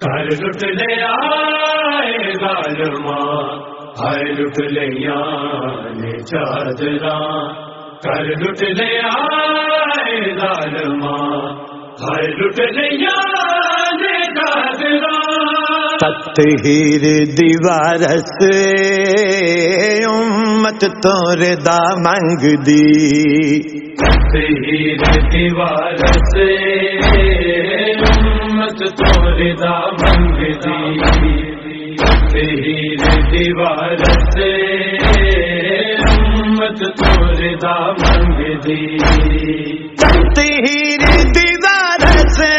کر لٹ لیا ظالماں ہر لٹ لیا چادرا کر لٹ لیا ظالماں ہر لٹ لیا چادرا تطہیر دیوار سے امت تور دا منگ دی تطہیر دیوار سے امت دا منگ دی۔ تطہیر دیوار سے امت تور دا منگ دی۔ تیر دیوار سے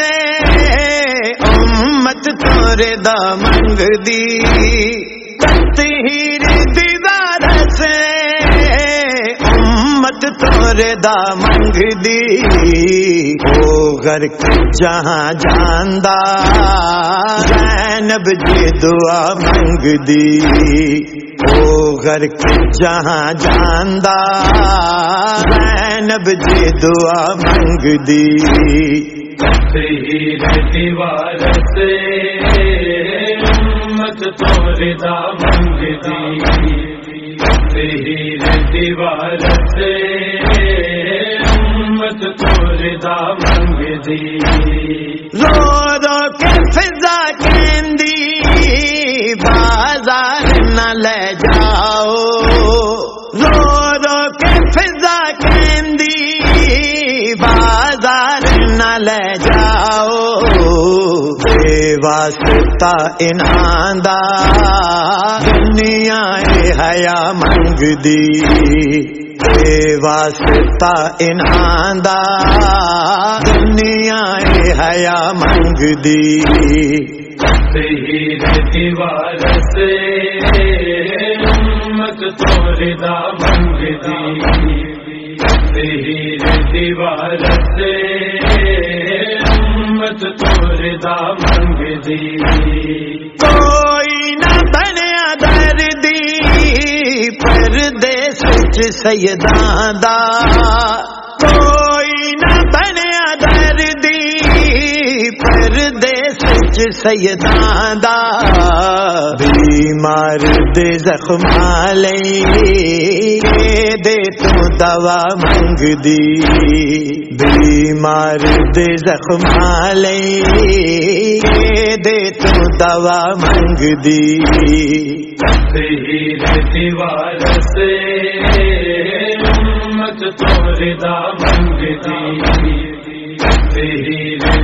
امت تور دا منگ دی۔ امت تور دا منگ دی۔ او غرق جہاں جاندہ، زینب جی دعا منگ دی۔ او غرق جہاں جاندہ، زینب جی دعا منگ دی۔ تطہیر دیوار سے امت تور دا منگ دی۔ تطہیر دیوار سے امت کو دا منگ دی رو رو کے فضا کہندی بازار نہ لے جاؤ واسطہ انہاں دا۔ دنیا اے حیا منگ دی۔ بے واسطہ انہاں دا۔ دنیا اے حیا منگ دی۔ تطہیر دیوار سے امت تور دا منگ دی۔ تطہیر دیوار سے دا منگ دی کوئی نہ بنیا دردی پردیس وچ سیداں دا۔ کوئی نہ بنیا دردی پردیس وچ سیداں دا۔ بیمار دے زخم لئی دے تو دوا منگ دی، بیمار دے زخم لئی دے تو دوا منگ دی۔ دیوار سے امت تور دا منگ دی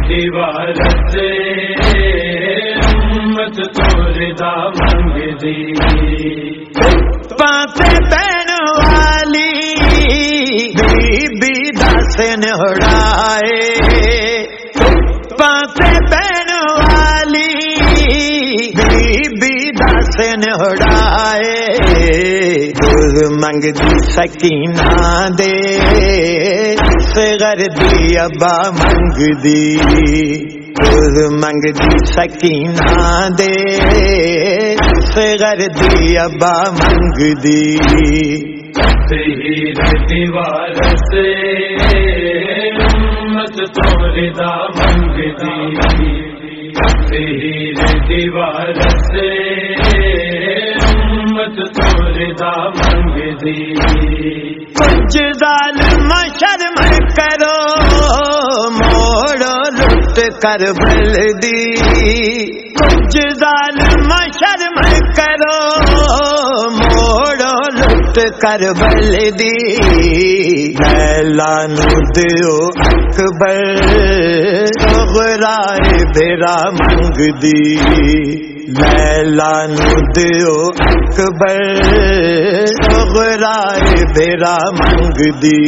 دیوار سے امت تور دا منگ دی پاتے پہن دس نڑائے پاتے پہن والی بی بی دس دور منگ دی سکینہ دے۔ فگر دی ابا منگ دی۔ دور منگ دی سکینہ دے۔ فگر دی ابا منگ دی۔ دیوار سے امت تور دیوار سے امت تور دا منگ شرم کرو موڑو لٹ کر بل دی کچھ ظالم شرم کرو، موڑو لٹ کر بل دی۔ دیو اکبر سغرائے بیرا منگ دی لانو دیو اکبر سغرائے بیرا منگ دی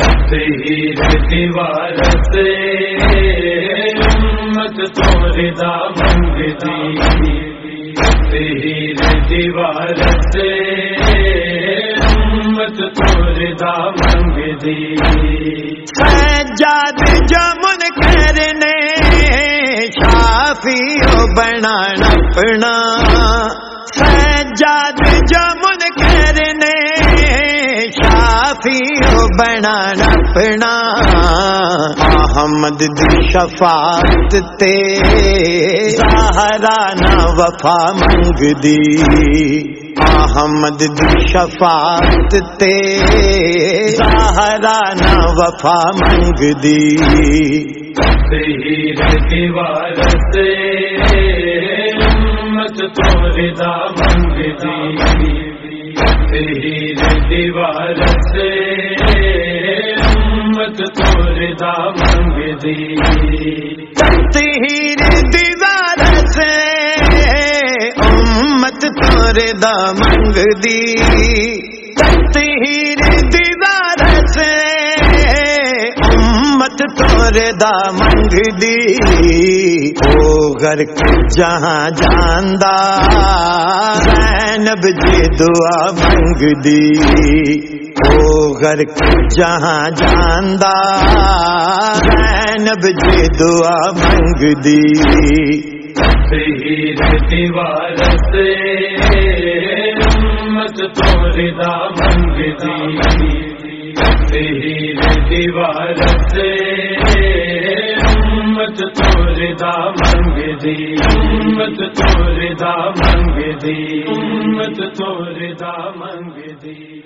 تطہیر دیوار امت تور دا منگ دی تطہیر دیوار سے امت تور جمن کرنے شافی بنا اپنا سجاد جمن کرنے شافی بنا اپنا احمد دی شفاعت تے زہرا نہ وفا منگ دی احمد دی شفاعت تے زہرا نہ وفا منگ دی۔ دیوار سے امت تو ردا منگ دی دیوار سے امت تو ردا منگ دی۔ تہیر دیوار سے امت تور دا منگ دی امت تور دا منگ دی او گھر جہاں جاندہ زینب جی دعا منگ دی او گھر جہاں جاندہ زینب جی دعا منگ دی تہیر دیوار سے امت تو ردا منگ دی۔ تہیر دیوار سے امت تو ردا منگ دی، امت تو دا منگ دی، امت تو دا منگ دی۔